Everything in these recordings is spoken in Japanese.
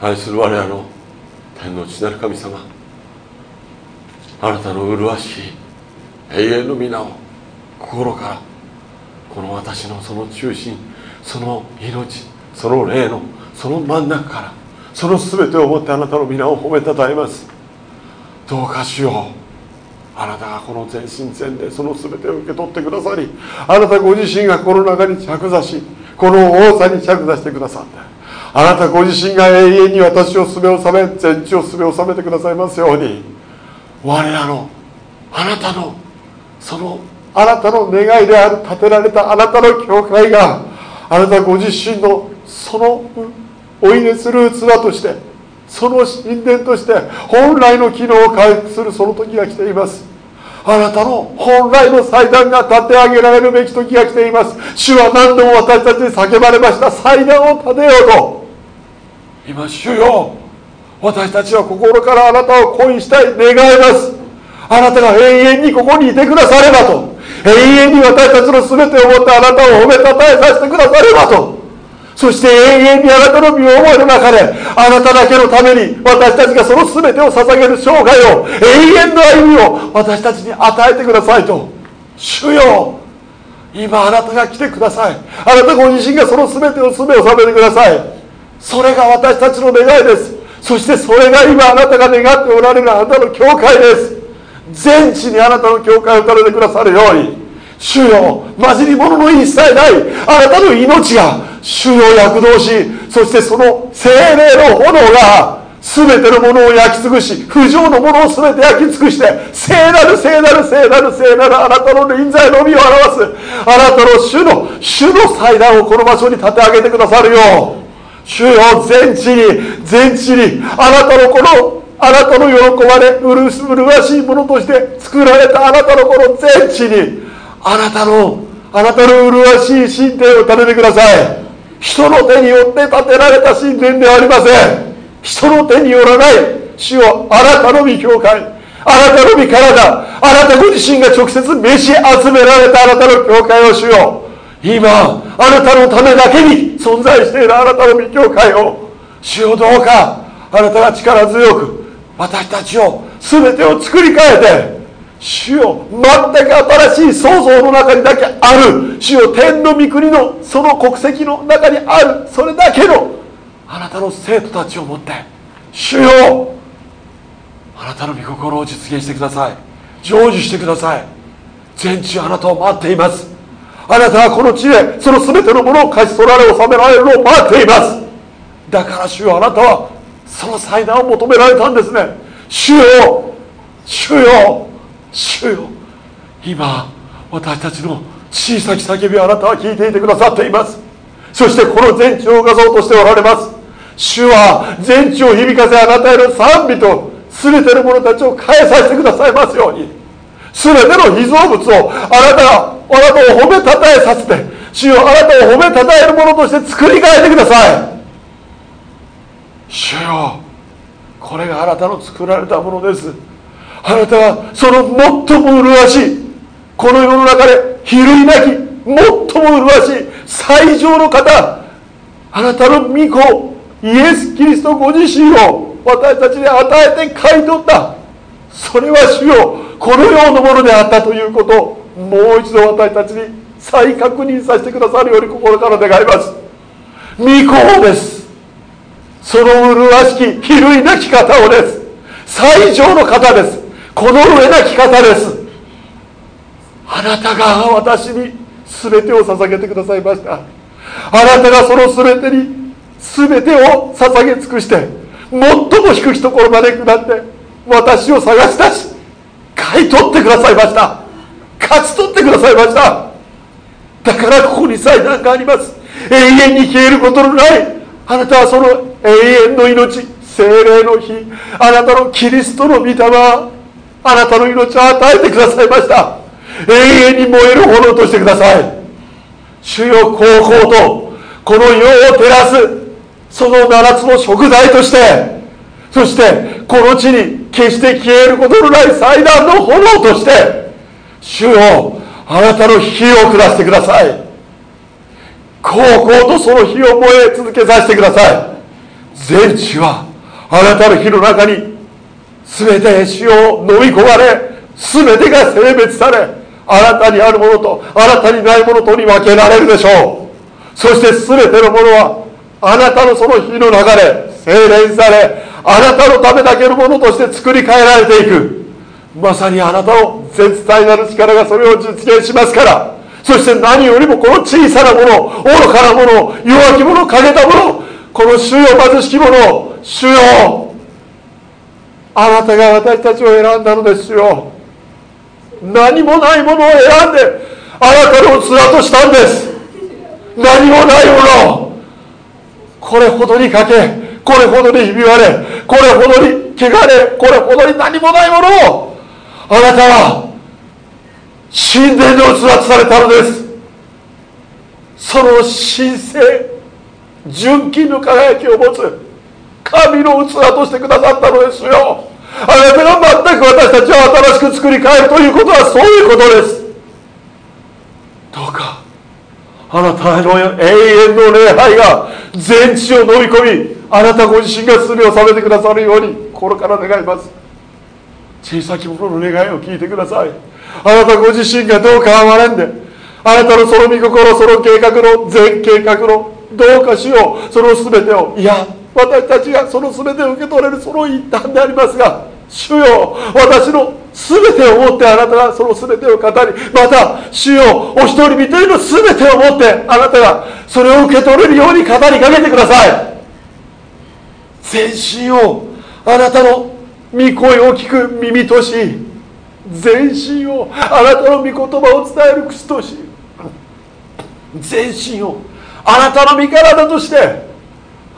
愛する我らの天の父なる神様。あなたの麗しい永遠の皆を心からこの私のその中心その命その霊のその真ん中からその全てをもってあなたの皆を褒めたたえます。どうかしよう。あなたがこの全身全霊その全てを受け取ってくださりあなたご自身がこの中に着座しこの王座に着座してくださって。あなたご自身が永遠に私をすべ納め全地をすべ納めてくださいますように。我らのあなたのそのあなたの願いである建てられたあなたの教会があなたご自身のそのお入れする器としてその神殿として本来の機能を回復するその時が来ています。あなたの本来の祭壇が立て上げられるべき時が来ています。主は何度も私たちに叫ばれました。祭壇を立てようと。今主よ。私たちは心からあなたを恋したい願います。あなたが永遠にここにいてくださればと。永遠に私たちの全てをもってあなたを褒めたたえさせてくださればと。そして永遠にあなたの身を思いの中であなただけのために私たちがその全てを捧げる生涯を永遠の歩みを私たちに与えてくださいと。主よ。今あなたが来てください。あなたご自身がその全てを全て収めてください。それが私たちの願いです。そしてそれが今あなたが願っておられるあなたの教会です。全地にあなたの教会を打たれてくださるように。主よ混じり物の一切ない。あなたの命が主よ躍動しそしてその精霊の炎が全てのものを焼き尽くし不浄のものを全て焼き尽くして聖なる聖なる聖なる聖なるあなたの臨在のみを表すあなたの主の主の祭壇をこの場所に立て上げてくださるよう。主よ全地に全地にあなたのこのあなたの喜ばれ麗しいものとして作られたあなたのこの全地に。あなたのあなたの麗しい神殿を建ててください人の手によって建てられた神殿ではありません。人の手によらない主をあなたの御教会。あなたの御体。あなたご自身が直接召し集められたあなたの教会を主よ。今あなたのためだけに存在しているあなたの御教会を主よどうかあなたが力強く私たちを全てを作り変えて主よ全く新しい創造の中にだけある主よ天の御国のその国籍の中にあるそれだけのあなたの生徒たちをもって主よあなたの御心を実現してください成就してください全地あなたを待っていますあなたはこの地でその全てのものを勝ち取られ収められるのを待っています。だから主よあなたはその祭壇を求められたんですね。主よ主よ主よ。今私たちの小さき叫びをあなたは聞いていてくださっています。そしてこの全地を画像としておられます。主は全地を響かせあなたへの賛美と全ての者たちを変えさせてくださいますように。全ての被造物をあなたがあなたを褒めたたえさせて主よあなたを褒めたたえるものとして作り変えてください。主よこれがあなたの作られたものです。あなたはその最も麗しいこの世の中で比類なき最も麗しい最上の方あなたの御子イエス・キリストご自身を私たちに与えて買い取った。それは主よこのようなものであったということ。をもう一度私たちに再確認させてくださるように心から願います。御子です。その麗しき比類なき方をです。最上の方です。この上なき方です。あなたが私に全てを捧げてくださいました。あなたがその全てに全てを捧げ尽くして最も低きところまで下って私を探し出し買い取ってくださいました。勝ち取ってくださいました。だからここに祭壇があります。永遠に消えることのない。あなたはその永遠の命精霊の日。あなたのキリストの御霊。あなたの命を与えてくださいました。永遠に燃える炎としてください。主よ高校とこの世を照らすその7つの食材としてそしてこの地に決して消えることのない祭壇の炎として主よあなたの火を下してください。高校とその火を燃え続けさせてください。全地はあなたの火の中に全て死を飲み込まれ全てが性別されあなたにあるものとあなたにないものとに分けられるでしょう。そして全てのものはあなたのその火の中で精錬されあなたのためだけのものとして作り変えられていく。まさにあなたの絶大なる力がそれを実現しますからそして何よりもこの小さなもの愚かなもの弱き者欠けたものこの主よ貧しき者主よあなたが私たちを選んだのですよ。何もないものを選んであなたの器としたんです。何もないものこれほどにかけこれほどにひび割れこれほどに汚れこれほどに何もないものをあなたは神殿の器とされたのです。その神聖純金の輝きを持つ神の器としてくださったのですよ。あなたが全く私たちを新しく作り変えるということはそういうことです。どうかあなたの永遠の礼拝が全地を飲み込みあなたご自身が罪を覚めてくださるように心から願います。小さき者の願いを聞いてください。あなたご自身がどうか哀れんであなたのその御心その計画の全計画のどうかしようその全てをいや私たちがその全てを受け取れるその一端でありますが主よ私の全てをもってあなたがその全てを語りまた主よお一人一人の全てをもってあなたがそれを受け取れるように語りかけてください。全身をあなたの御声を聞く耳とし全身をあなたの御言葉を伝える口とし全身をあなたの身体として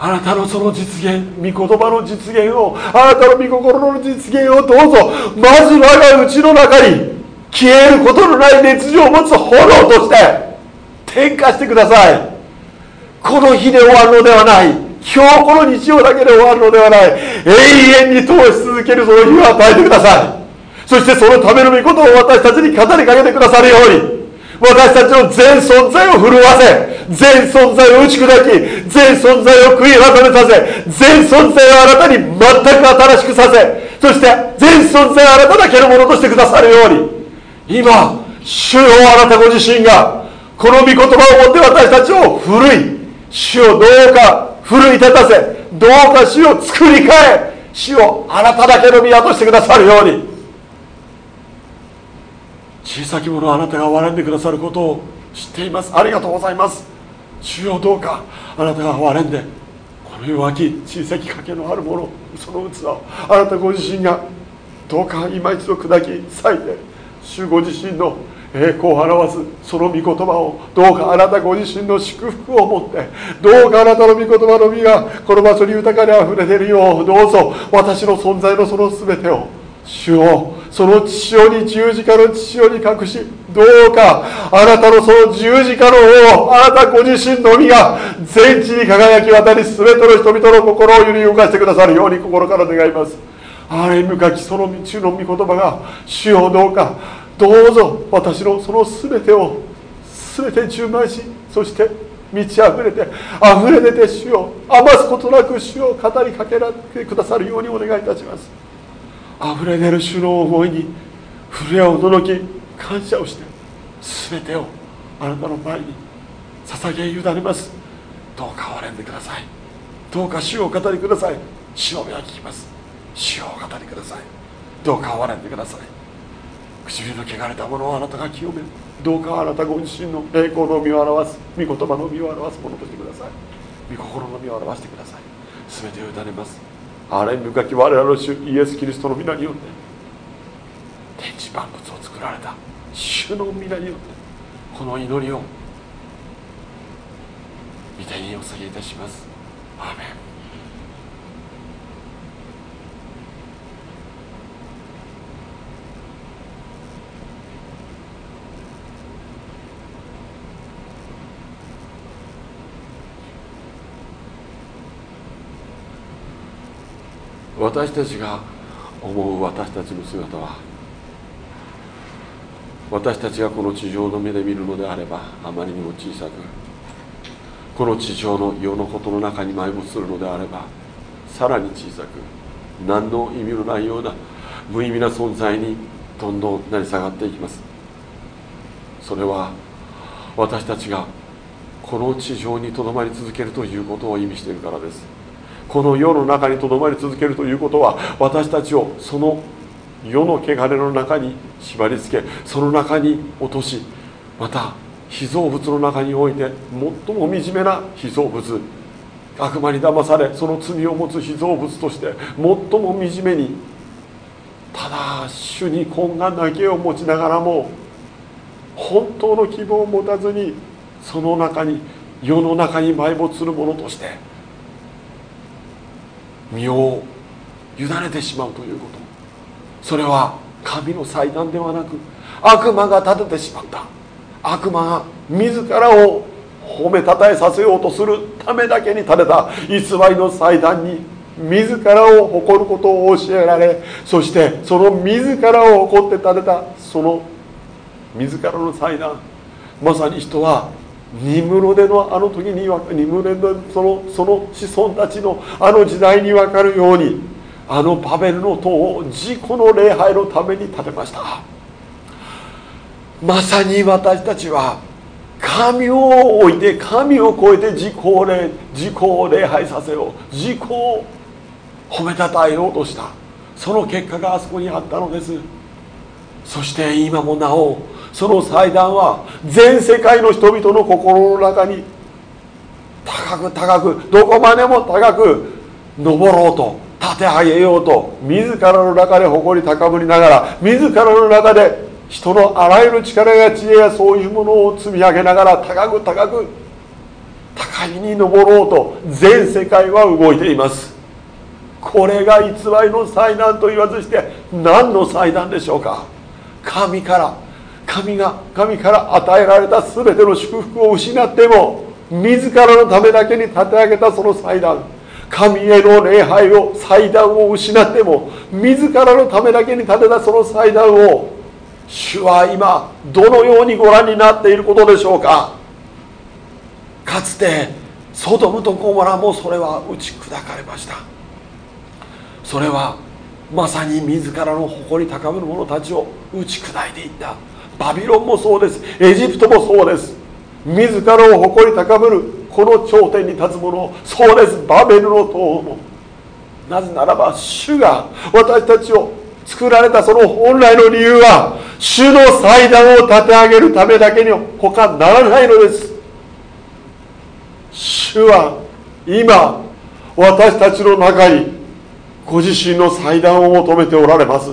あなたのその実現御言葉の実現をあなたの御心の実現をどうぞまず我が内の中に消えることのない熱情を持つ炎として転化してください。この日で終わるのではない。今日この日曜だけで終わるのではない。永遠に通し続けるその日を与えてください。そしてそのための御事を私たちに語りかけてくださるように。私たちの全存在を震わせ全存在を打ち砕き全存在を悔い改めさせ全存在をあなたに全く新しくさせそして全存在をあなただけのものとしてくださるように。今主よあなたご自身がこの御言葉をもって私たちを奮い主をどうか奮い立たせどうか主を作り変え主をあなただけの宮としてくださるように。小さき者あなたが憐れんでくださることを知っています。ありがとうございます。主よどうかあなたが憐れんでこの弱き小さき賭けのあるものその器をあなたご自身がどうか今一度砕き裂いて主ご自身の栄光を表すその御言葉をどうかあなたご自身の祝福を持ってどうかあなたの御言葉の実がこの場所に豊かにあふれているようどうぞ私の存在のその全てを主をその父親に十字架の父親に隠しどうかあなたのその十字架の王あなたご自身のみが全地に輝き渡り全ての人々の心を揺り動かしてくださるように心から願います。あれ向きその道の御言葉が主をどうかどうぞ私のその全てを全て充満しそして満ち溢れて溢れ出て主を余すことなく主を語りかけられてくださるようにお願いいたします。溢れ出る主の思いに震え驚き感謝をして全てをあなたの前に捧げ委ねます。どうか憐れんでください。どうか主を語りください。主の目は聞きます。主を語りください。どうか憐れんでください。唇の汚れたものをあなたが清めるどうかあなたご自身の栄光の身を表す御言葉の身を表すものとしてください。御心の身を表してください。全てを委ねます。あれ深き我らの主イエス・キリストの皆によって天地万物を作られた主の皆によってこの祈りを御手にお下げいたします。アーメン。私たちが思う私たちの姿は私たちがこの地上の目で見るのであればあまりにも小さくこの地上の世のことの中に埋没するのであればさらに小さく何の意味のないような無意味な存在にどんどん成り下がっていきます。それは私たちがこの地上にとどまり続けるということを意味しているからです。この世の中にとどまり続けるということは私たちをその世の汚れの中に縛り付けその中に落としまた被造物の中において最も惨めな被造物悪魔に騙されその罪を持つ被造物として最も惨めにただ主に懇願だけを持ちながらも本当の希望を持たずにその中に世の中に埋没するものとして身を委ねてしまうということ。それは神の祭壇ではなく悪魔が立ててしまった。悪魔が自らを褒めたたえさせようとするためだけに立てた。偽りの祭壇に自らを誇ることを教えられそしてその自らを誇って立てたその自らの祭壇。まさに人はニムロデのあの時にニムロデのそのその子孫たちのあの時代に分かるようにあのバベルの塔を自己の礼拝のために建てました。まさに私たちは神を置いて神を超えて自己を礼自己を礼拝させよう自己を褒めたたえようとした。その結果があそこにあったのです。そして今もなおその祭壇は全世界の人々の心の中に高く高くどこまでも高く登ろうと立て上げようと自らの中で誇り高ぶりながら自らの中で人のあらゆる力や知恵やそういうものを積み上げながら高く高く高みに登ろうと全世界は動いています。これが偽りの祭壇と言わずして何の祭壇でしょうか。神から神が神から与えられた全ての祝福を失っても自らのためだけに立て上げたその祭壇神への礼拝を祭壇を失っても自らのためだけに建てたその祭壇を主は今どのようにご覧になっていることでしょうか。かつてソドムとゴモラもそれは打ち砕かれました。それはまさに自らの誇り高める者たちを打ち砕いていった。バビロンもそうです。エジプトもそうです。自らを誇り高めるこの頂点に立つ者そうです。バベルの塔も。なぜならば主が私たちを作られたその本来の理由は主の祭壇を立て上げるためだけに他ならないのです。主は今私たちの中にご自身の祭壇を求めておられます。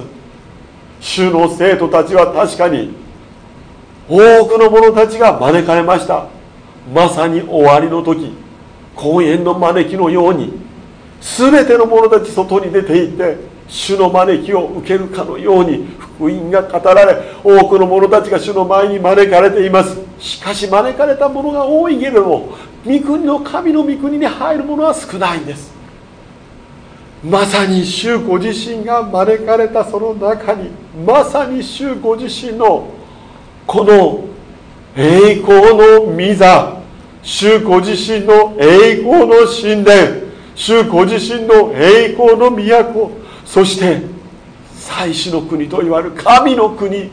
主の生徒たちは確かに多くの者たちが招かれました。まさに終わりの時。公園の招きのように。全ての者たち外に出て行って主の招きを受けるかのように福音が語られ多くの者たちが主の前に招かれています。しかし招かれた者が多いけれども御国の神の御国に入る者は少ないんです。まさに主ご自身が招かれたその中にまさに主ご自身のこの栄光の御座主ご自身の栄光の神殿主ご自身の栄光の都そして祭祀の国といわれる神の国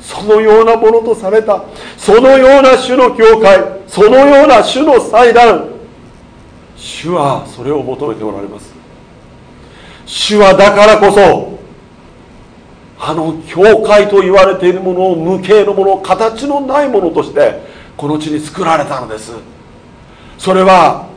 そのようなものとされたそのような種の教会そのような種の祭壇主はそれを求めておられます。主はだからこそあの教会と言われているものを無形のもの形のないものとしてこの地に作られたのです。それは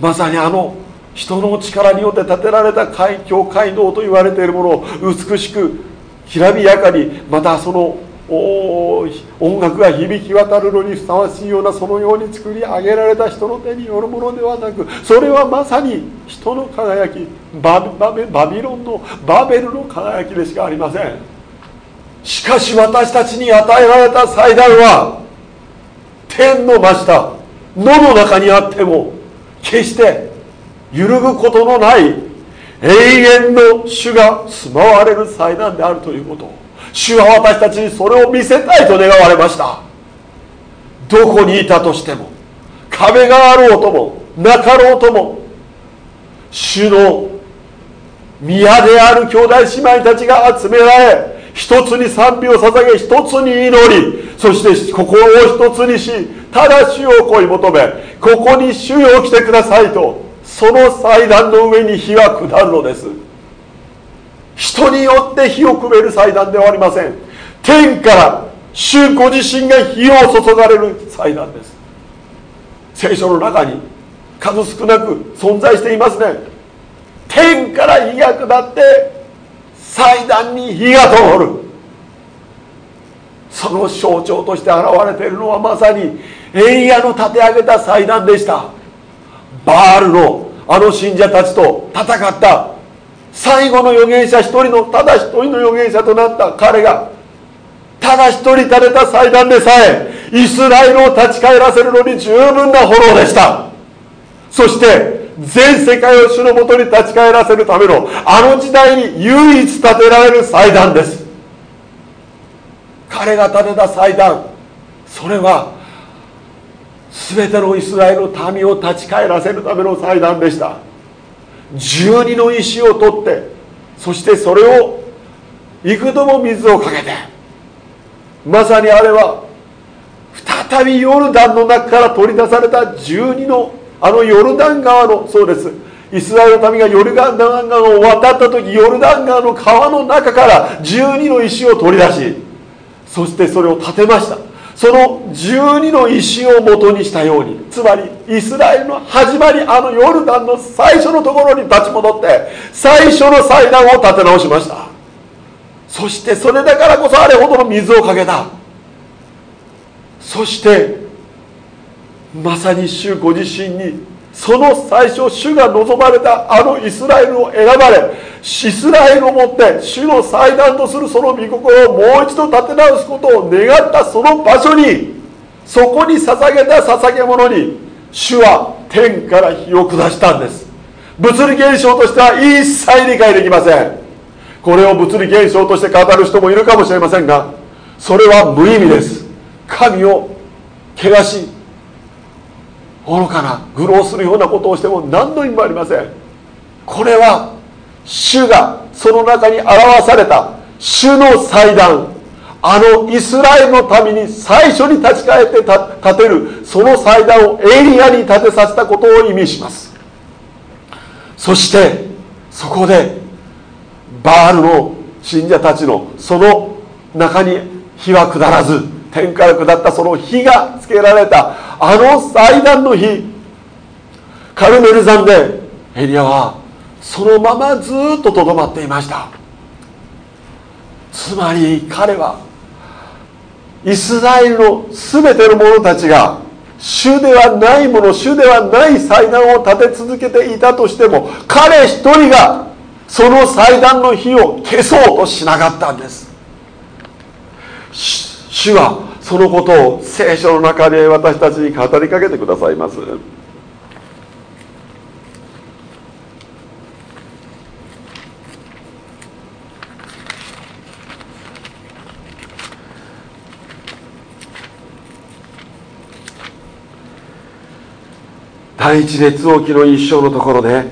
まさにあの人の力によって建てられた海峡街道と言われているものを美しくきらびやかにまたそのお音楽が響き渡るのにふさわしいようなそのように作り上げられた人の手によるものではなくそれはまさに人の輝きバビロンのバベルの輝きでしかありません。しかし私たちに与えられた祭壇は天の真下野の中にあっても決して揺るぐことのない永遠の主が住まわれる祭壇であるということ。主は私たちにそれを見せたいと願われました。どこにいたとしても壁があろうともなかろうとも主の宮である兄弟姉妹たちが集められ一つに賛美を捧げ一つに祈りそして心を一つにしただ主を恋求めここに主よ来てくださいとその祭壇の上に火は下るのです。人によって火をくべる祭壇ではありません。天から主ご自身が火を注がれる祭壇です。聖書の中に数少なく存在していますね。天から火が下って祭壇に火が通る。その象徴として現れているのはまさにエリアの立て上げた祭壇でした。バールのあの信者たちと戦った最後の預言者一人のただ一人の預言者となった彼がただ一人立てた祭壇でさえイスラエルを立ち返らせるのに十分な炎でした。そして全世界を主のもとに立ち返らせるためのあの時代に唯一建てられる祭壇です。彼が建てた祭壇それは全てのイスラエルの民を立ち返らせるための祭壇でした。12の石を取ってそしてそれを幾度も水をかけてまさにあれは再びヨルダンの中から取り出された12のあのヨルダン川のそうです。イスラエルの民がヨルダン川を渡った時ヨルダン川の川の中から12の石を取り出しそしてそれを建てました。その12の石を元にしたようにつまりイスラエルの始まりあのヨルダンの最初のところに立ち戻って最初の祭壇を立て直しました。そしてそれだからこそあれほどの水をかけた。そしてまさに主ご自身にその最初主が望まれたあのイスラエルを選ばれイスラエルをもって主の祭壇とするその御心をもう一度立て直すことを願ったその場所にそこに捧げた捧げ物に主は天から火を下したんです。物理現象としては一切理解できません。これを物理現象として語る人もいるかもしれませんがそれは無意味です。神を汚し愚かな。愚弄するようなことをしても何の意味もありません。これは主がその中に表された主の祭壇。あのイスラエルの民に最初に立ち返って建てるその祭壇をエリアに建てさせたことを意味します。そしてそこでバールの信者たちのその中に火は下らず天から下ったその火がつけられた。あの祭壇の火。カルメル山でエリアはそのままずっととどまっていました。つまり彼はイスラエルの全ての者たちが主ではないもの主ではない祭壇を立て続けていたとしても彼一人がその祭壇の火を消そうとしなかったんです。主はそのことを聖書の中で私たちに語りかけてくださいます。第一列王記の一章のところで、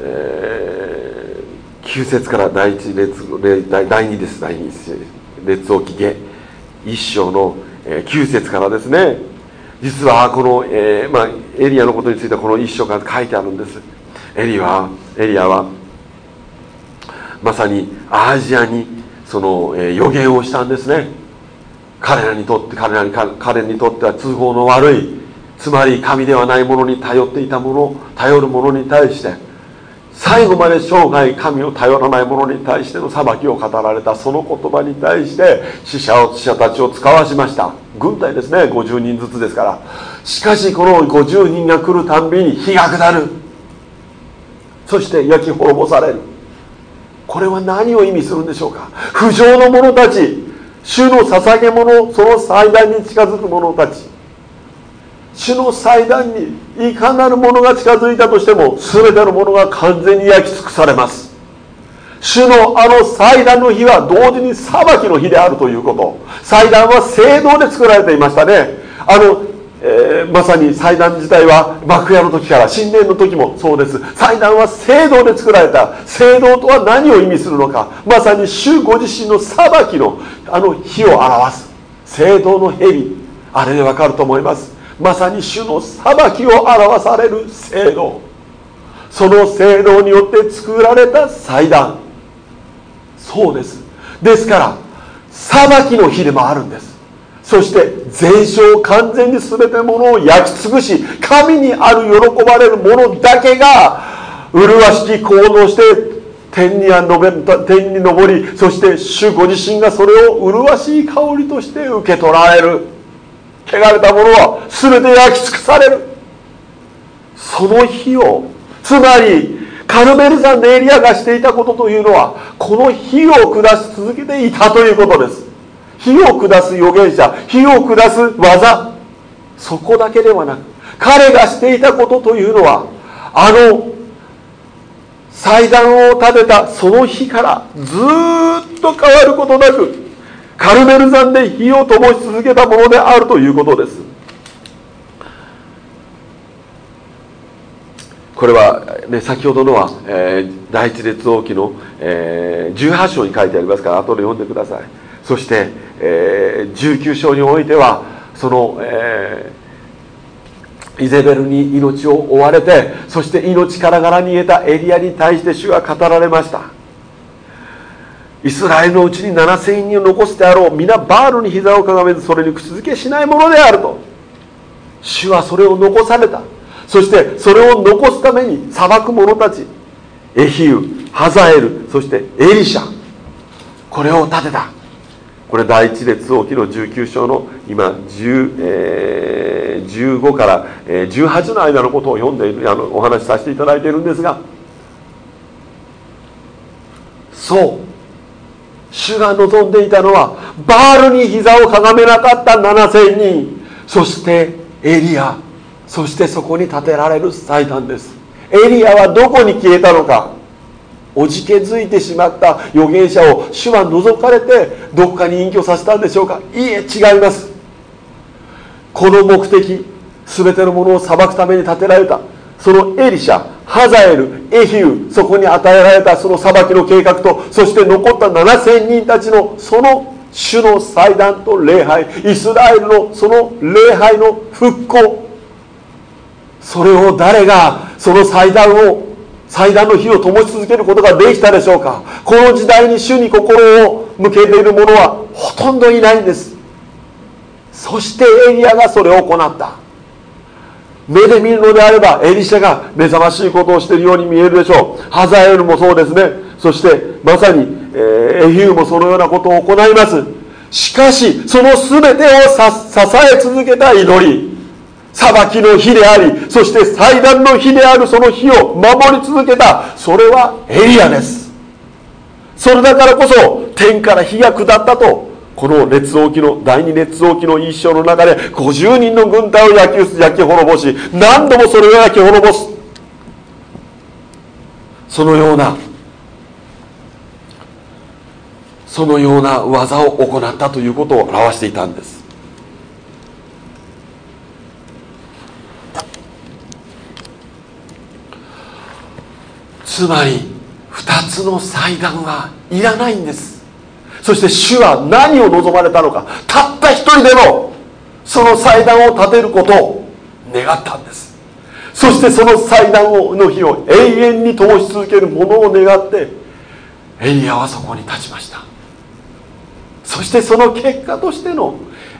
えー、9節から第一列第第2です。第2列王記下一章の9節からですね。実はこの、えー、まあ、エリアのことについてはこの一章から書いてあるんです。エリはエリアはまさにアジアにその、えー、予言をしたんですね。彼らにとって彼らに彼にとっては通報の悪いつまり神ではないものに頼っていたもの頼るものに対して最後まで生涯神を頼らない者に対しての裁きを語られたその言葉に対して死者を死者たちを使わしました。軍隊ですね。50人ずつですから。しかしこの50人が来るたんびに火が下る。そして焼き滅ぼされる。これは何を意味するんでしょうか。不浄の者たち。主の捧げ物その祭壇に近づく者たち。主の祭壇にいかなるものが近づいたとしても全てのものが完全に焼き尽くされます。主のあの祭壇の日は同時に裁きの日であるということ。祭壇は聖堂で作られていましたね。あのえー、まさに祭壇自体は幕屋の時から神殿の時もそうです。祭壇は聖堂で作られた。聖堂とは何を意味するのか。まさに主ご自身の裁きのあの火を表す。聖堂の蛇。あれでわかると思います。まさに主の裁きを表される聖堂。その聖堂によって作られた祭壇。そうです。ですから裁きの日でもあるんです。そして全焼完全に全てものを焼き尽くし神にある喜ばれるものだけが麗しき行動して天に天に昇りそして主ご自身がそれを麗しい香りとして受け取られる。汚れたものは全て焼き尽くされる。その日をつまりカルメル山でエリアがしていたことというのはこの火を下し続けていたということです。火を下す預言者火を下す技。そこだけではなく彼がしていたことというのはあの祭壇を建てたその日からずっと変わることなくカルメル山で火を灯し続けたものであるということです。これは、ね、先ほどのは、えー、第一列王記の、えー、18章に書いてありますから後で読んでください。そして、えー、19章においてはその、えー、イゼベルに命を追われてそして命からがら逃げたエリアに対して主は語られました。イスラエルのうちに7000人を残すであろう皆バールに膝をかがめずそれに口づけしないものであると。主はそれを残された。そしてそれを残すために裁く者たち。エヒウハザエルそしてエリシャ。これを立てた。これ第一列王記の19章の今10、えー、15から、え18の間のことを読んでいるあのお話しさせていただいているんですが。そう。主が望んでいたのはバールに膝をかがめなかった7000人。そしてエリア。そしてそこに建てられる祭壇です。エリアはどこに消えたのか。おじけづいてしまった預言者を主は除かれてどこかに隠居させたんでしょうか。いいえ違います。この目的全てのものを裁くために建てられたそのエリシャ。ハザエルエヒウそこに与えられたその裁きの計画とそして残った7000人たちのその主の祭壇と礼拝イスラエルのその礼拝の復興。それを誰がその祭壇を祭壇の火を灯し続けることができたでしょうか。この時代に主に心を向けている者はほとんどいないんです。そしてエリアがそれを行った。目で見るのであればエリシャが目覚ましいことをしているように見えるでしょう。ハザエルもそうですね。そしてまさに、え、エヒューもそのようなことを行います。しかしその全てを支え続けた祈り。裁きの日でありそして祭壇の日であるその日を守り続けた。それはエリアです。それだからこそ天から火が下ったとこの列王記の第二列王記の一章の中で50人の軍隊を焼き焼き滅ぼし何度もそれを焼き滅ぼす。そのようなそのような技を行ったということを表していたんです。つまり2つの祭壇はいらないんです。そして主は何を望まれたのかたった一人でもその祭壇を建てることを願ったんです。そしてその祭壇の日を永遠に灯し続けるものを願ってエリアはそこに立ちました。そしてその結果としての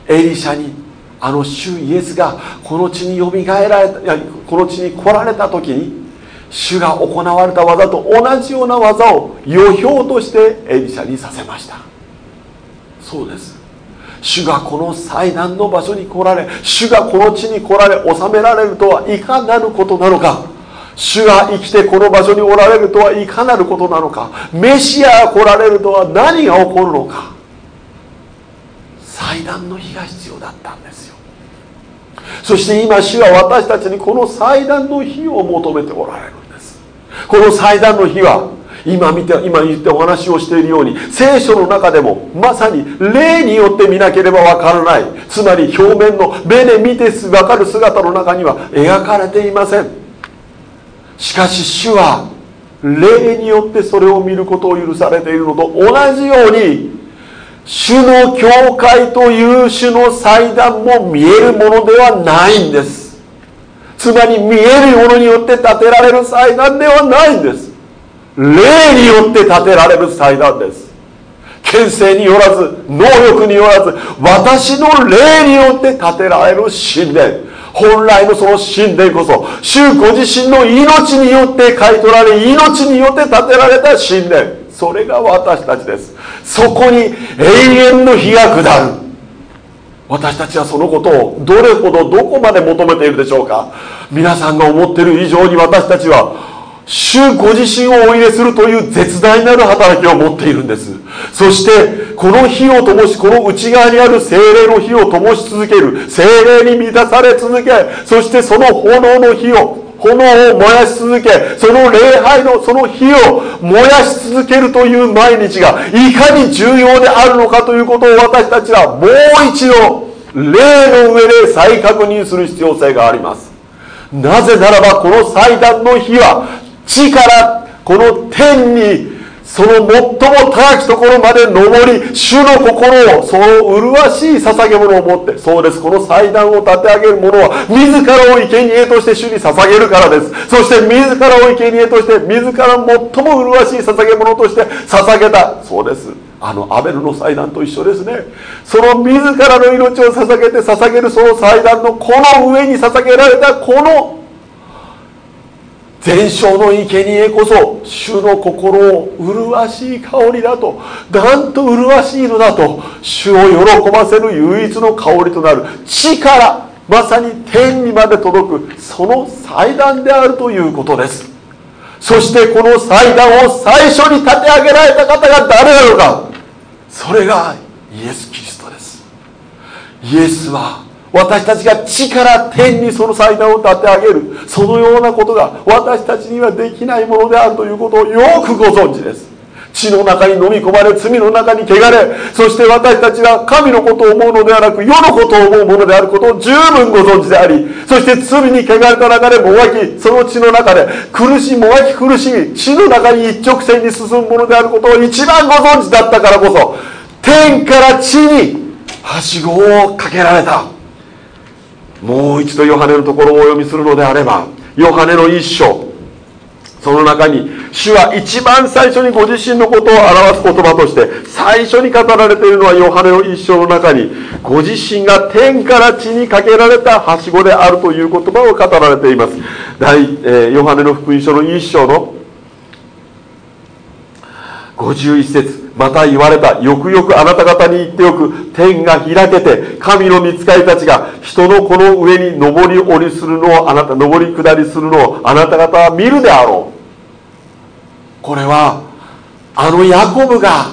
エリシャにあの主イエスがこの地によみがえられたこの地に来られた時に主が行われた技と同じような技を予表としてエリシャにさせました。そうです。主がこの祭壇の場所に来られ主がこの地に来られ治められるとはいかなることなのか。主が生きてこの場所におられるとはいかなることなのか。メシアが来られるとは何が起こるのか。祭壇の日が必要だったんですよ。そして今主は私たちにこの祭壇の日を求めておられるんです。この祭壇の日は今見て今言ってお話をしているように聖書の中でもまさに霊によって見なければわからない。つまり表面の目で見てわかる姿の中には描かれていません。しかし主は霊によってそれを見ることを許されているのと同じように主の教会という主の祭壇も見えるものではないんです。つまり見えるものによって建てられる祭壇ではないんです。霊によって建てられる祭壇です。権勢によらず能力によらず私の霊によって建てられる神殿。本来のその神殿こそ主ご自身の命によって買い取られ命によって建てられた神殿。それが私たちです。そこに永遠の日が下る。私たちはそのことをどれほどどこまで求めているでしょうか。皆さんが思っている以上に私たちは主ご自身をお入れするという絶大なる働きを持っているんです。そしてこの火を灯しこの内側にある精霊の火を灯し続ける。精霊に満たされ続け。そしてその炎の火を炎を燃やし続け。その礼拝のその火を燃やし続けるという毎日がいかに重要であるのかということを私たちはもう一度霊の上で再確認する必要性があります。なぜならばこの祭壇の火は地からこの天にその最も高きところまで登り主の心をその麗しい捧げ物を持ってそうです。この祭壇を立て上げる者は自らを生贄として主に捧げるからです。そして自らを生贄として自ら最も麗しい捧げ物として捧げた。そうです。あのアベルの祭壇と一緒ですね。その自らの命を捧げて捧げるその祭壇のこの上に捧げられたこの全焼の生贄こそ主の心を麗しい香りだと。なんと麗しいのだと主を喜ばせる唯一の香りとなる地からまさに天にまで届くその祭壇であるということです。そしてこの祭壇を最初に立て上げられた方が誰なのか。それがイエス・キリストです。イエスは私たちが地から天にその祭壇を立て上げる。そのようなことが私たちにはできないものであるということをよくご存知です。血の中に飲み込まれ罪の中に汚れそして私たちは神のことを思うのではなく世のことを思うものであることを十分ご存知でありそして罪に汚れた中でもがきその血の中で苦しみもがき苦しみ死の中に一直線に進むものであることを一番ご存知だったからこそ天から地にはしごをかけられた。もう一度ヨハネのところをお読みするのであればヨハネの一章その中に主は一番最初にご自身のことを表す言葉として最初に語られているのはヨハネの一章の中にご自身が天から地にかけられたはしごであるという言葉を語られています。第、えー、ヨハネの福音書の一章の51節。また言われた。よくよくあなた方に言っておく。天が開けて神の御使いたちが人のこの上に上り下りするのをあなた上り下りするのをあなた方は見るであろう。これはあのヤコブが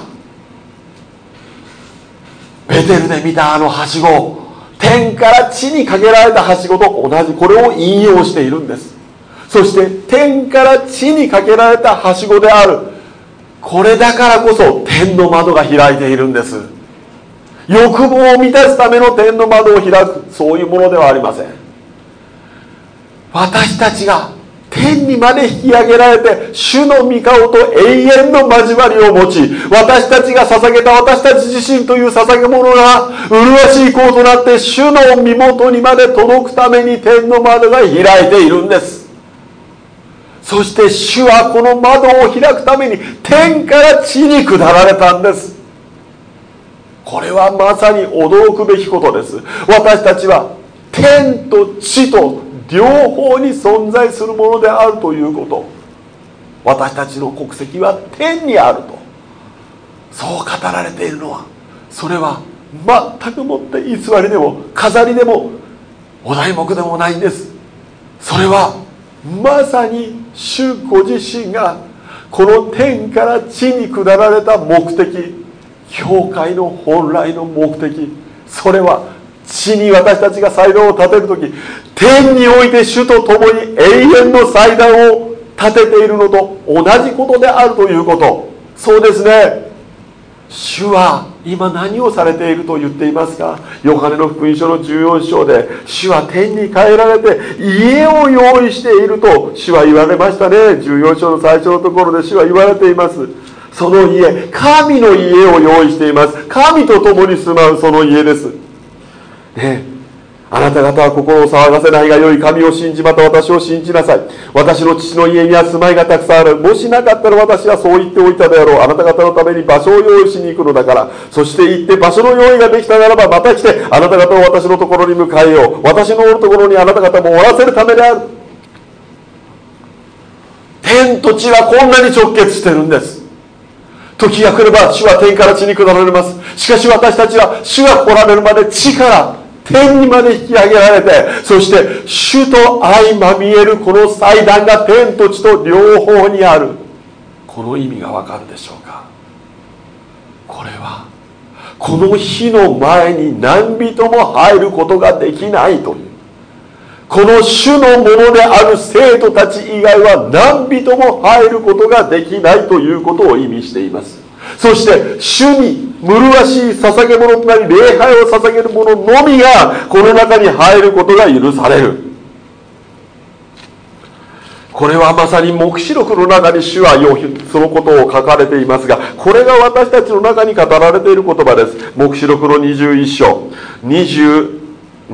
ベテルで見たあのはしご天から地にかけられたはしごと同じこれを引用しているんです。そして天から地にかけられたはしごである。これだからこそ天の窓が開いているんです。欲望を満たすための天の窓を開くそういうものではありません。私たちが天にまで引き上げられて主の御顔と永遠の交わりを持ち私たちが捧げた私たち自身という捧げ物が麗しい子となって主の身元にまで届くために天の窓が開いているんです。そして主はこの窓を開くために天から地に下られたんです。これはまさに驚くべきことです。私たちは天と地と両方に存在するものであるということ。私たちの国籍は天にあると。そう語られているのはそれは全くもって偽りでも飾りでもお題目でもないんです。それはまさに主ご自身がこの天から地に下られた目的教会の本来の目的それは地に私たちが祭壇を建てる時天において主と共に永遠の祭壇を立てているのと同じことであるということ。そうですね。主は今何をされていると言っていますか？ヨハネの福音書の14章で主は天に変えられて家を用意していると主は言われましたね。14章の最初のところで主は言われています。その家神の家を用意しています。神と共に住まうその家です。ね。あなた方は心を騒がせないがよい神を信じまた私を信じなさい。私の父の家には住まいがたくさんある。もしなかったら私はそう言っておいたであろう。あなた方のために場所を用意しに行くのだから。そして行って場所の用意ができたならばまた来てあなた方を私のところに迎えよう。私のおるところにあなた方もおらせるためである。天と地はこんなに直結してるんです。時が来れば主は天から地に下られます。しかし私たちは主が来られるまで地から天にまで引き上げられてそして主と相まみえるこの祭壇が天と地と両方にある。この意味がわかるでしょうか？これはこの日の前に何人も入ることができないという。この主のものである生徒たち以外は何人も入ることができないということを意味しています。そして主に麗しい捧げ物となり礼拝を捧げる者のみがこの中に入ることが許される。これはまさに黙示録の中に主はそのことを書かれていますがこれが私たちの中に語られている言葉です。黙示録の21章。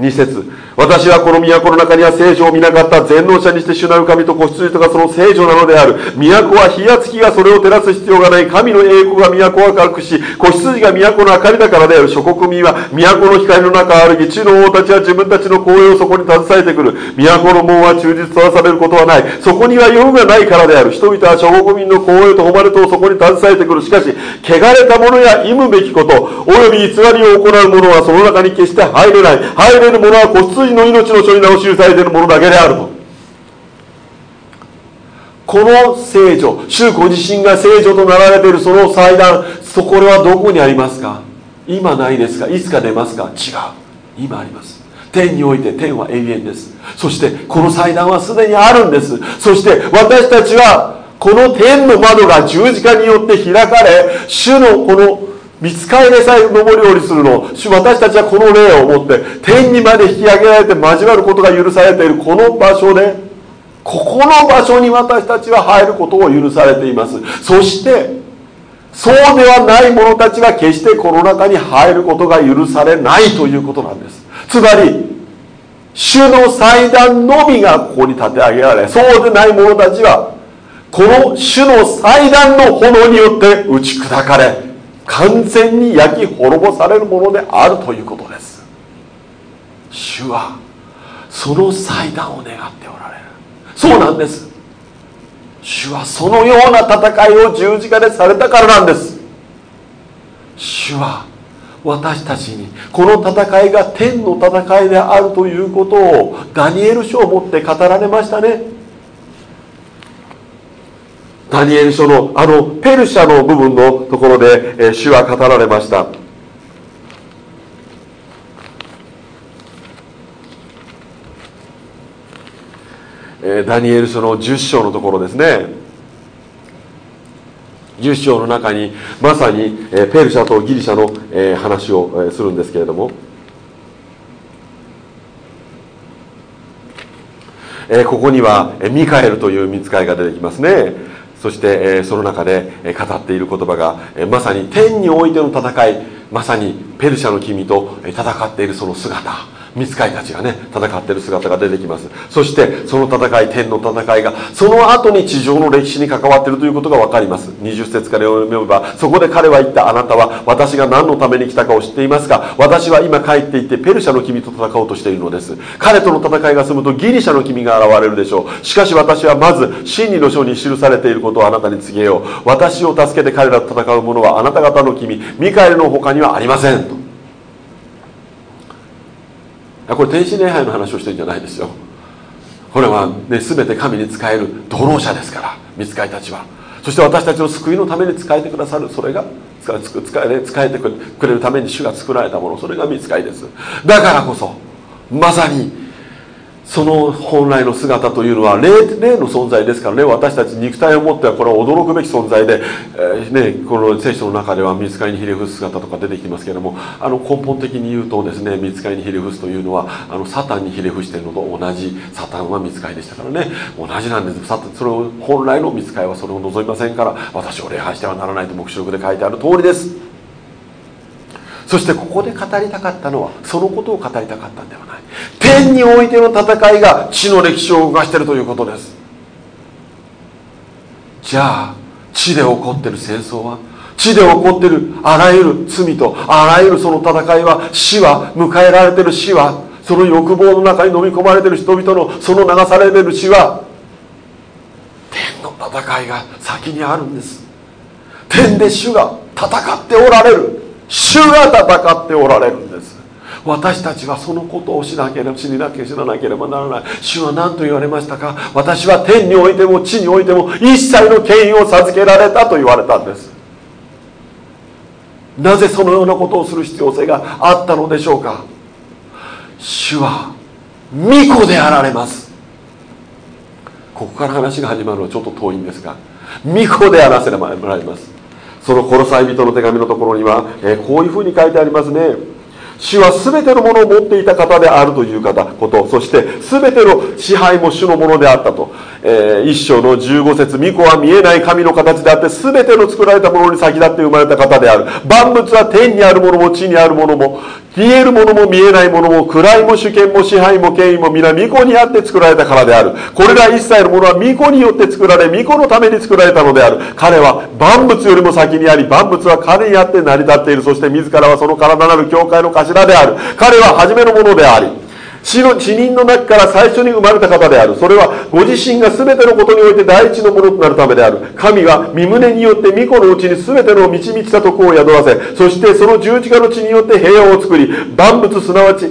2節。私はこの都の中には聖女を見なかった全能者にして主なる神と子羊とがその聖女なのである。都は火や月がそれを照らす必要がない神の栄光が都を明るくし子羊が都の明かりだからである。諸国民は都の光の中歩き地の王たちは自分たちの光栄をそこに携えてくる。都の門は忠実とはされることはない。そこには夜がないからである。人々は諸国民の光栄と誉れとをそこに携えてくる。しかし汚れた者や忌むべきことおよび偽りを行う者はその中に決して入れない。入れる者は子羊の命の書に名を記されているものだけであるとこの聖女主ご自身が聖女となられているその祭壇そこはどこにありますか今ないですかいつか出ますか違う今あります天において天は永遠ですそしてこの祭壇はすでにあるんですそして私たちはこの天の窓が十字架によって開かれ主のこの見つかりでさえ上り下りするの。私たちはこの霊を持って天にまで引き上げられて交わることが許されているこの場所でここの場所に私たちは入ることを許されています。そしてそうではない者たちは決してこの中に入ることが許されないということなんです。つまり主の祭壇のみがここに立て上げられそうでない者たちはこの主の祭壇の炎によって打ち砕かれ完全に焼き滅ぼされるものであるということです。主はその祭壇を願っておられる。そうなんです。主はそのような戦いを十字架でされたからなんです。主は私たちにこの戦いが天の戦いであるということをダニエル書をもって語られましたね。ダニエル書のあのペルシャの部分のところで、え主は語られました。えダニエル書の10章のところですね。10章の中にまさに、えペルシャとギリシャの、え話を、えするんですけれども、えここにはミカエルという見つかりが出てきますね。そしてその中で語っている言葉がまさに天においての戦いまさにペルシャの君と戦っているその姿。見つかりたちがね戦ってる姿が出てきます。そしてその戦い天の戦いがその後に地上の歴史に関わっているということが分かります。20節から読めばそこで彼は言ったあなたは私が何のために来たかを知っていますか？私は今帰っていてペルシャの君と戦おうとしているのです。彼との戦いが済むとギリシャの君が現れるでしょう。しかし私はまず真理の書に記されていることをあなたに告げよう。私を助けて彼らと戦う者はあなた方の君ミカエルの他にはありませんと。これ天使礼拝の話をしてるんじゃないですよ。これは、ね、全て神に仕える同労者ですから見つかりたちは。そして私たちの救いのために仕えてくださるそれが使え使えてくれるために主が作られたものそれが見つかりです。だからこそまさにその本来の姿というのは霊の存在ですからね私たち肉体を持ってはこれは驚くべき存在で、えー、ね、この聖書の中では見つかりにひれ伏す姿とか出てきますけれどもあの根本的に言うとですね見つかりにひれ伏すというのはあのサタンにひれ伏しているのと同じサタンは見つかりでしたからね。同じなんです。それを本来の見つかりはそれを望みませんから私を礼拝してはならないと黙示録で書いてある通りです。そしてここで語りたかったのはそのことを語りたかったんではない。天においての戦いが地の歴史を動かしているということです。じゃあ地で起こってる戦争は地で起こってるあらゆる罪とあらゆるその戦いは死は迎えられてる死はその欲望の中に飲み込まれてる人々のその流されてる死は天の戦いが先にあるんです。天で主が戦っておられる。主が戦っておられるんです。私たちはそのことをしなければ死になければ知らなければならない。主は何と言われましたか？私は天においても地においても一切の権威を授けられたと言われたんです。なぜそのようなことをする必要性があったのでしょうか？主は巫女であられます。ここから話が始まるのはちょっと遠いんですが巫女であらせられます。そのコロサイ人の手紙のところには、え、こういうふうに書いてありますね。主は全てのものを持っていた方であるという方こと。そして全ての支配も主のものであったと。えー、一章の15節巫女は見えない神の形であって全ての作られたものに先立って生まれた方である。万物は天にあるものも地にあるものも見えるものも見えないものも位も主権も支配も権威も皆巫女にあって作られたからである。これら一切のものは巫女によって作られ巫女のために作られたのである。彼は万物よりも先にあり万物は彼にあって成り立っている。そして自らはその体なる教会の頭である。彼は初めのものであり死の死人の中から最初に生まれた方である。それはご自身が全てのことにおいて第一のものとなるためである。神は身胸によって御子のうちに全ての満ち満ちたとこを宿らせそしてその十字架の血によって平和を作り万物すなわち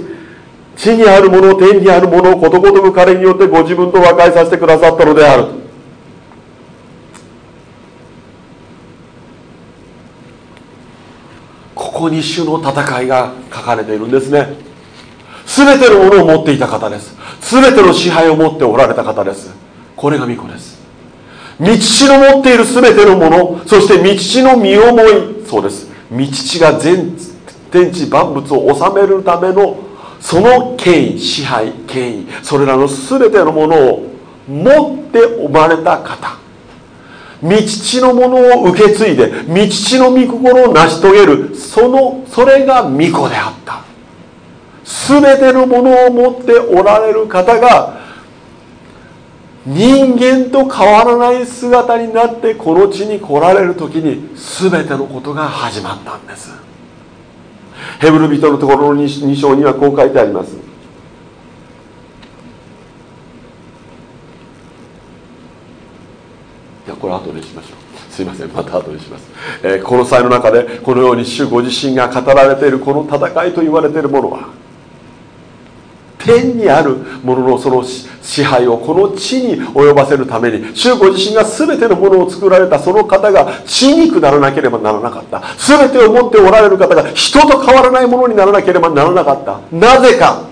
地にあるもの天にあるものをことごとく彼によってご自分と和解させてくださったのである。ここに主の戦いが書かれているんですね。全てのものを持っていた方です。全ての支配を持っておられた方です。これが御子です。道地の持っている全てのものそして道地の身思いそうです。道地が全天地万物を治めるためのその権威支配権威それらの全てのものを持って生まれた方。道地のものを受け継いで道地の御心を成し遂げる。そのそれが御子であった。全てのものを持っておられる方が人間と変わらない姿になってこの地に来られる時に全てのことが始まったんです。ヘブル人のところの2章にはこう書いてありますいやこれ後でしましょう。すいませんまた後でします、えー、この際の中でこのように主ご自身が語られているこの戦いと言われているものは天にあるもののその支配をこの地に及ばせるために主ご自身が全てのものを作られたその方が地に下らなければならなかった。全てを持っておられる方が人と変わらないものにならなければならなかった。なぜか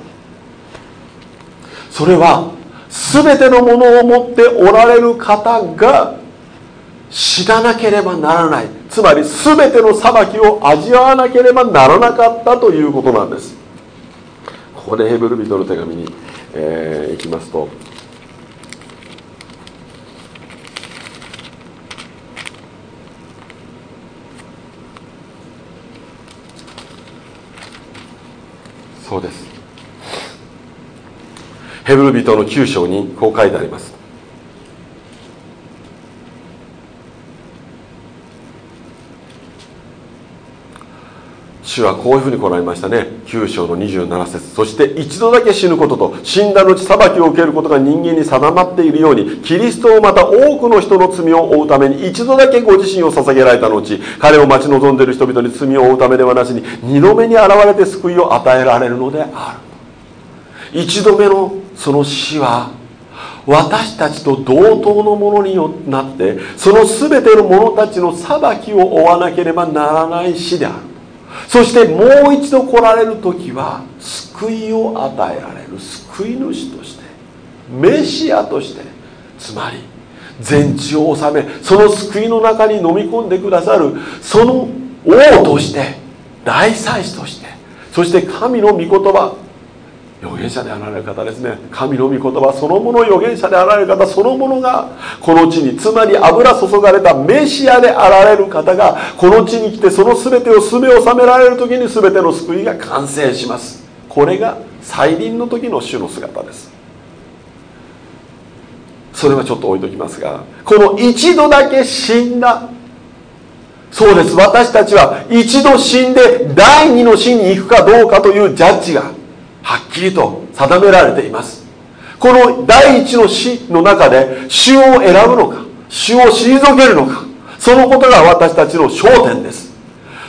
それは全てのものを持っておられる方が知らなければならない。つまり全ての裁きを味わわなければならなかったということなんです。ここでヘブル人の手紙に、えー、行きますと。そうです。ヘブル人の9章にこう書いてあります。主はこういうふうに来られましたね。9章の27節。そして一度だけ死ぬことと死んだ後裁きを受けることが人間に定まっているようにキリストをまた多くの人の罪を負うために一度だけご自身を捧げられた後彼を待ち望んでいる人々に罪を負うためではなしに二度目に現れて救いを与えられるのである。一度目のその死は私たちと同等のものになってその全ての者たちの裁きを負わなければならない死である。そしてもう一度来られる時は救いを与えられる救い主としてメシアとしてつまり全地を治めその救いの中に飲み込んでくださるその王として大祭司としてそして神の御言葉預言者であられる方ですね。神の御言葉そのもの預言者であられる方そのものがこの地につまり油注がれたメシアであられる方がこの地に来てその全てを全め収められる時に全ての救いが完成します。これが再臨の時の主の姿です。それはちょっと置いときますがこの一度だけ死んだ。そうです。私たちは一度死んで第二の死に行くかどうかというジャッジがはっきりと定められています。この第一の死の中で主を選ぶのか主を退けるのかそのことが私たちの焦点です。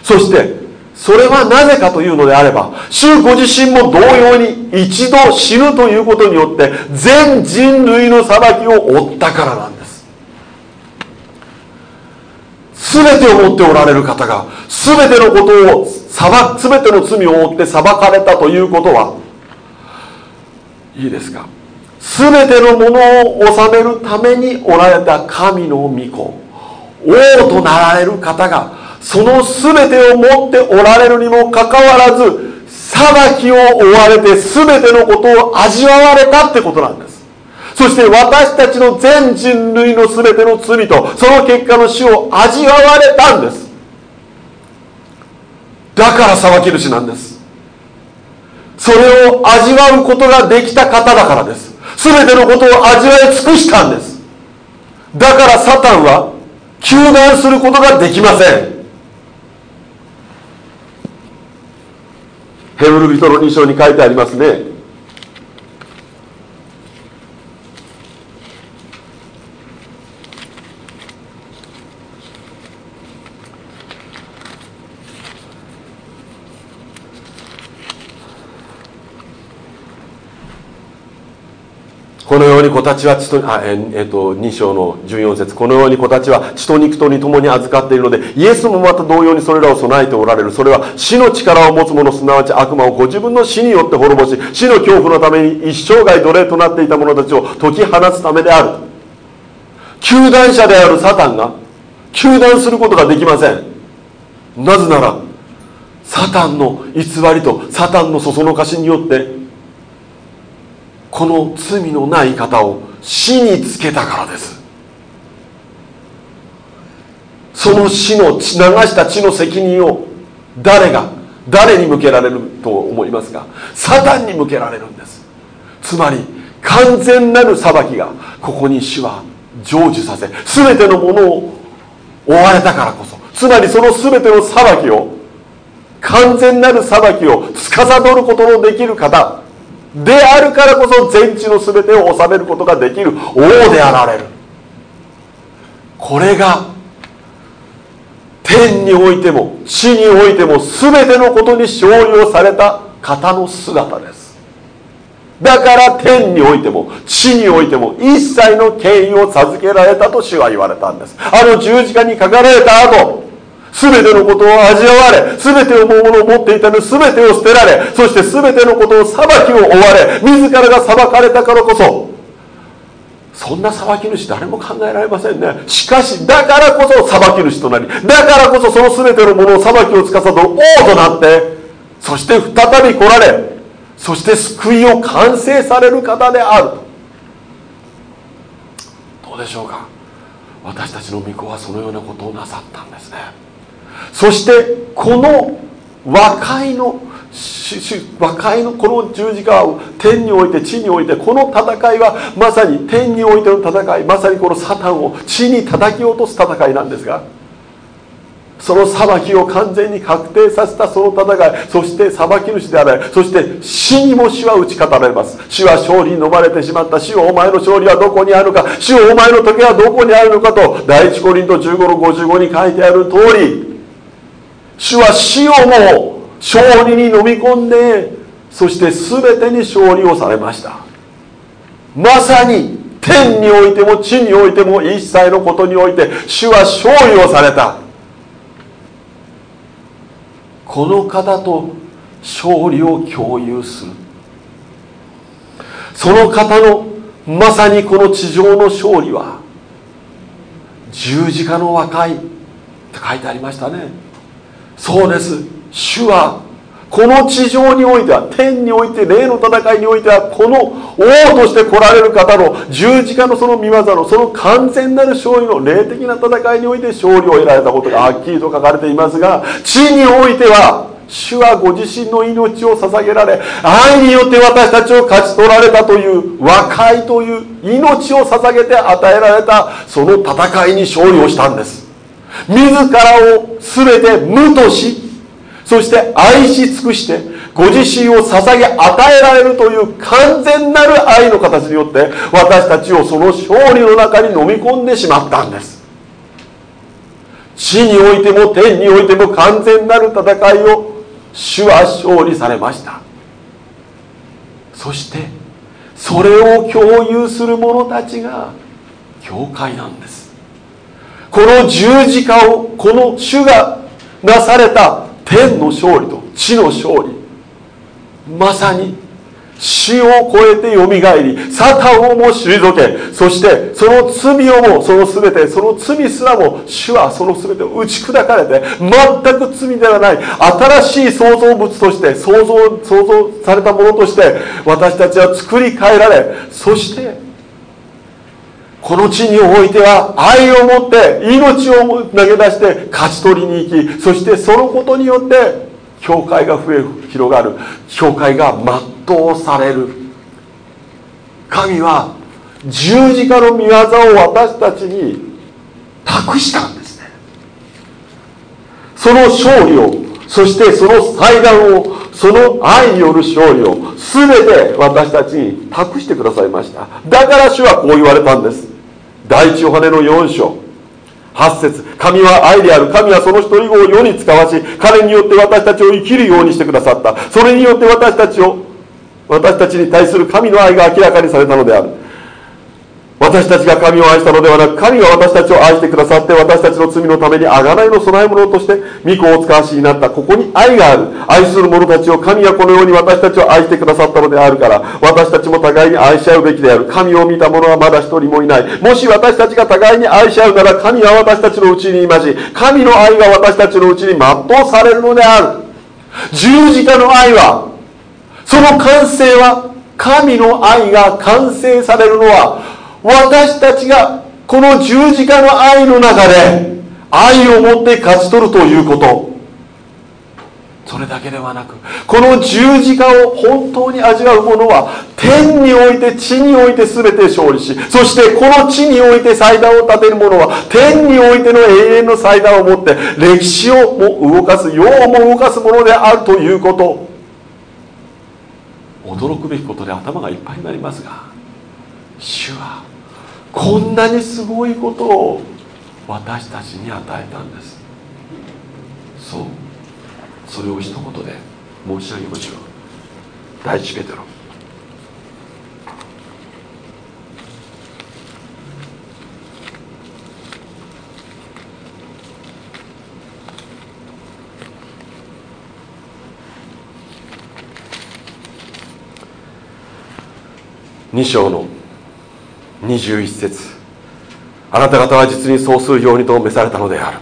そしてそれはなぜかというのであれば主ご自身も同様に一度死ぬということによって全人類の裁きを負ったからなんです。全てを持っておられる方が全てのことを裁全ての罪を負って裁かれたということはいいですか？全てのものを治めるためにおられた神の御子王となられる方がその全てを持っておられるにもかかわらず裁きを負われて全てのことを味わわれたってことなんです。そして私たちの全人類の全ての罪とその結果の死を味わわれたんです。だから裁き主なんです。それを味わうことができた方だからです。全てのことを味わい尽くしたんです。だからサタンは糾弾することができません。ヘブル人の2章に書いてありますね。このように子たちは血とあ、ええっと、2章の14節。このように子たちは血と肉とに共に預かっているのでイエスもまた同様にそれらを備えておられる。それは死の力を持つ者すなわち悪魔をご自分の死によって滅ぼし死の恐怖のために一生涯奴隷となっていた者たちを解き放つためである球団者であるサタンが球団することができません。なぜならサタンの偽りとサタンのそそのかしによってこの罪のない方を死につけたからです。その死の流した血の責任を誰が誰に向けられると思いますか？サタンに向けられるんです。つまり完全なる裁きがここに主は成就させ全てのものを追われたからこそ。つまりその全ての裁きを完全なる裁きを司ることのできる方であるからこそ全地の全てを治めることができる。王であられる。これが天においても地においても全てのことに勝利をされた方の姿です。だから天においても地においても一切の権威を授けられたと主は言われたんです。あの十字架にかかれた後全てのことを味わわれ全てのものを持っていたの全てを捨てられそして全てのことを裁きを負われ自らが裁かれたからこそそんな裁き主誰も考えられませんね。しかしだからこそ裁き主となりだからこそその全てのものを裁きを司る王となってそして再び来られそして救いを完成される方である。どうでしょうか。私たちの御子はそのようなことをなさったんですね。そしてこの和解の和解のこの十字架を天において地においてこの戦いはまさに天においての戦いまさにこのサタンを地に叩き落とす戦いなんですがその裁きを完全に確定させたその戦いそして裁き主であられそして死にも死は打ち勝たれます。死は勝利に飲まれてしまった。死をお前の勝利はどこにあるのか。死をお前の時はどこにあるのかと第一コリント15の55に書いてある通り主は死をも勝利に飲み込んでそして全てに勝利をされました。まさに天においても地においても一切のことにおいて主は勝利をされた。この方と勝利を共有する。その方のまさにこの地上の勝利は十字架の和解って書いてありましたね。そうです。主はこの地上においては天において霊の戦いにおいてはこの王として来られる方の十字架のその見業のその完全なる勝利の霊的な戦いにおいて勝利を得られたことがはっきりと書かれていますが地においては主はご自身の命を捧げられ愛によって私たちを勝ち取られたという和解という命を捧げて与えられたその戦いに勝利をしたんです。自らを全て無としそして愛し尽くしてご自身を捧げ与えられるという完全なる愛の形によって私たちをその勝利の中に飲み込んでしまったんです。地においても天においても完全なる戦いを主は勝利されました。そしてそれを共有する者たちが教会なんです。この十字架をこの主がなされた天の勝利と地の勝利。まさに死を超えてよみがえりサタンをも退けそしてその罪をもその全てその罪すらも主はその全てを打ち砕かれて全く罪ではない新しい創造物として創造創造されたものとして私たちは作り変えられそしてこの地においては愛を持って命を投げ出して勝ち取りに行きそしてそのことによって教会が増え広がる教会が全うされる神は十字架の御業を私たちに託したんですね。その勝利をそしてその祭壇をその愛による勝利を全て私たちに託してくださいました。だから主はこう言われたんです。第一ヨハネの4章。8節。神は愛である。神はその一人子を世に使わし彼によって私たちを生きるようにしてくださった。それによって私たちを私たちに対する神の愛が明らかにされたのである。私たちが神を愛したのではなく神が私たちを愛してくださって私たちの罪のために贖いの供え物として御子をお使わしになったここに愛がある。愛する者たちを神はこのように私たちを愛してくださったのであるから私たちも互いに愛し合うべきである。神を見た者はまだ一人もいない。もし私たちが互いに愛し合うなら神は私たちのうちにいまし神の愛が私たちのうちに全うされるのである。十字架の愛はその完成は神の愛が完成されるのは私たちがこの十字架の愛の中で愛を持って勝ち取るということ。それだけではなくこの十字架を本当に味わう者は天において地において全て勝利しそしてこの地において祭壇を建てる者は天においての永遠の祭壇を持って歴史をも動かす世をも動かすものであるということ。驚くべきことで頭がいっぱいになりますが主はこんなにすごいことを私たちに与えたんです。そう。それを一言で申し上げましょう。第一ペテロ。2章の21節。あなた方は実にそうするようにと召されたのである。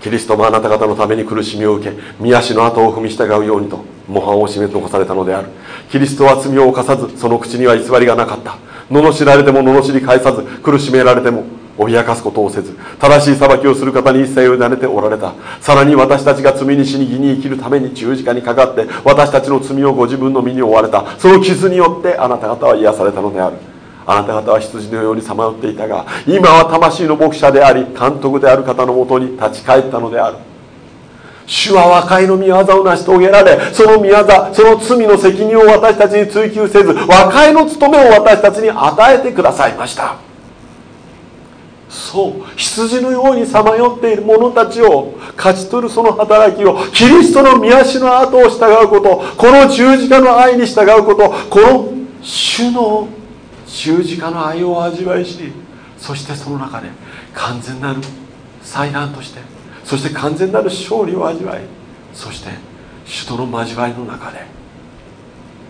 キリストもあなた方のために苦しみを受け宮足の後を踏み従うようにと模範を示残されたのである。キリストは罪を犯さずその口には偽りがなかった。罵られても罵り返さず苦しめられても脅かすことをせず正しい裁きをする方に一切を委ねておられた。さらに私たちが罪に死に義に生きるために十字架にかかって私たちの罪をご自分の身に負われた。その傷によってあなた方は癒されたのである。あなた方は羊のようにさまよっていたが今は魂の牧者であり監督である方のもとに立ち返ったのである。主は和解の御業を成し遂げられその御業その罪の責任を私たちに追求せず和解の務めを私たちに与えてくださいました。そう羊のようにさまよっている者たちを勝ち取るその働きをキリストの御足の後を従うことこの十字架の愛に従うことこの主の十字架の愛を味わいしそしてその中で完全なる祭壇としてそして完全なる勝利を味わいそして主との交わりの中で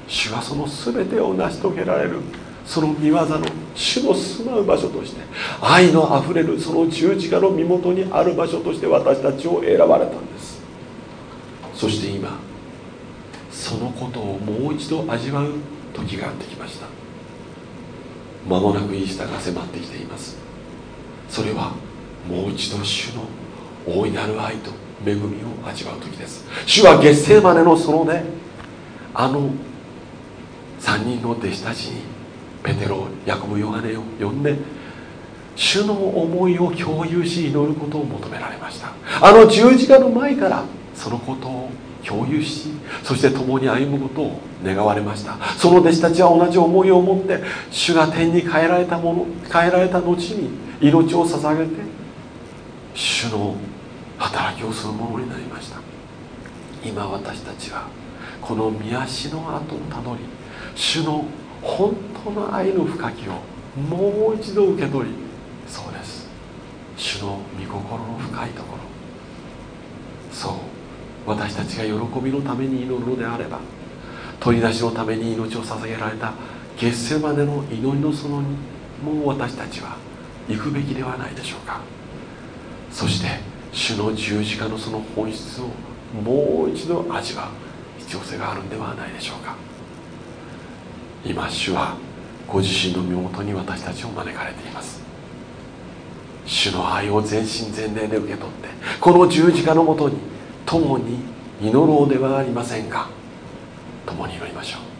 主はその全てを成し遂げられるその見業の主の住まう場所として愛のあふれるその十字架の身元にある場所として私たちを選ばれたんです。そして今そのことをもう一度味わう時がやってきました。間もなくイースターが迫ってきています。それはもう一度主の大いなる愛と恵みを味わう時です。主は月星までのそのねあの3人の弟子たちにペテロヤコブヨハネを呼んで主の思いを共有し祈ることを求められました。あの十字架の前からそのことを共有しそして共に歩むことを願われました。その弟子たちは同じ思いを持って主が天に変えられたもの変えられた後に命を捧げて主の働きをするものになりました。今私たちはこの宮足の後をたどり主の本当の愛の深きをもう一度受け取りそうです。主の御心の深いところ。そう。私たちが喜びのために祈るのであれば取り出しのために命を捧げられた月世までの祈りの園にも私たちは行くべきではないでしょうか。そして主の十字架のその本質をもう一度味わう必要性があるんではないでしょうか。今主はご自身の身元に私たちを招かれています。主の愛を全身全霊で受け取ってこの十字架のもとに共に祈ろうではありませんか。共に祈りましょう。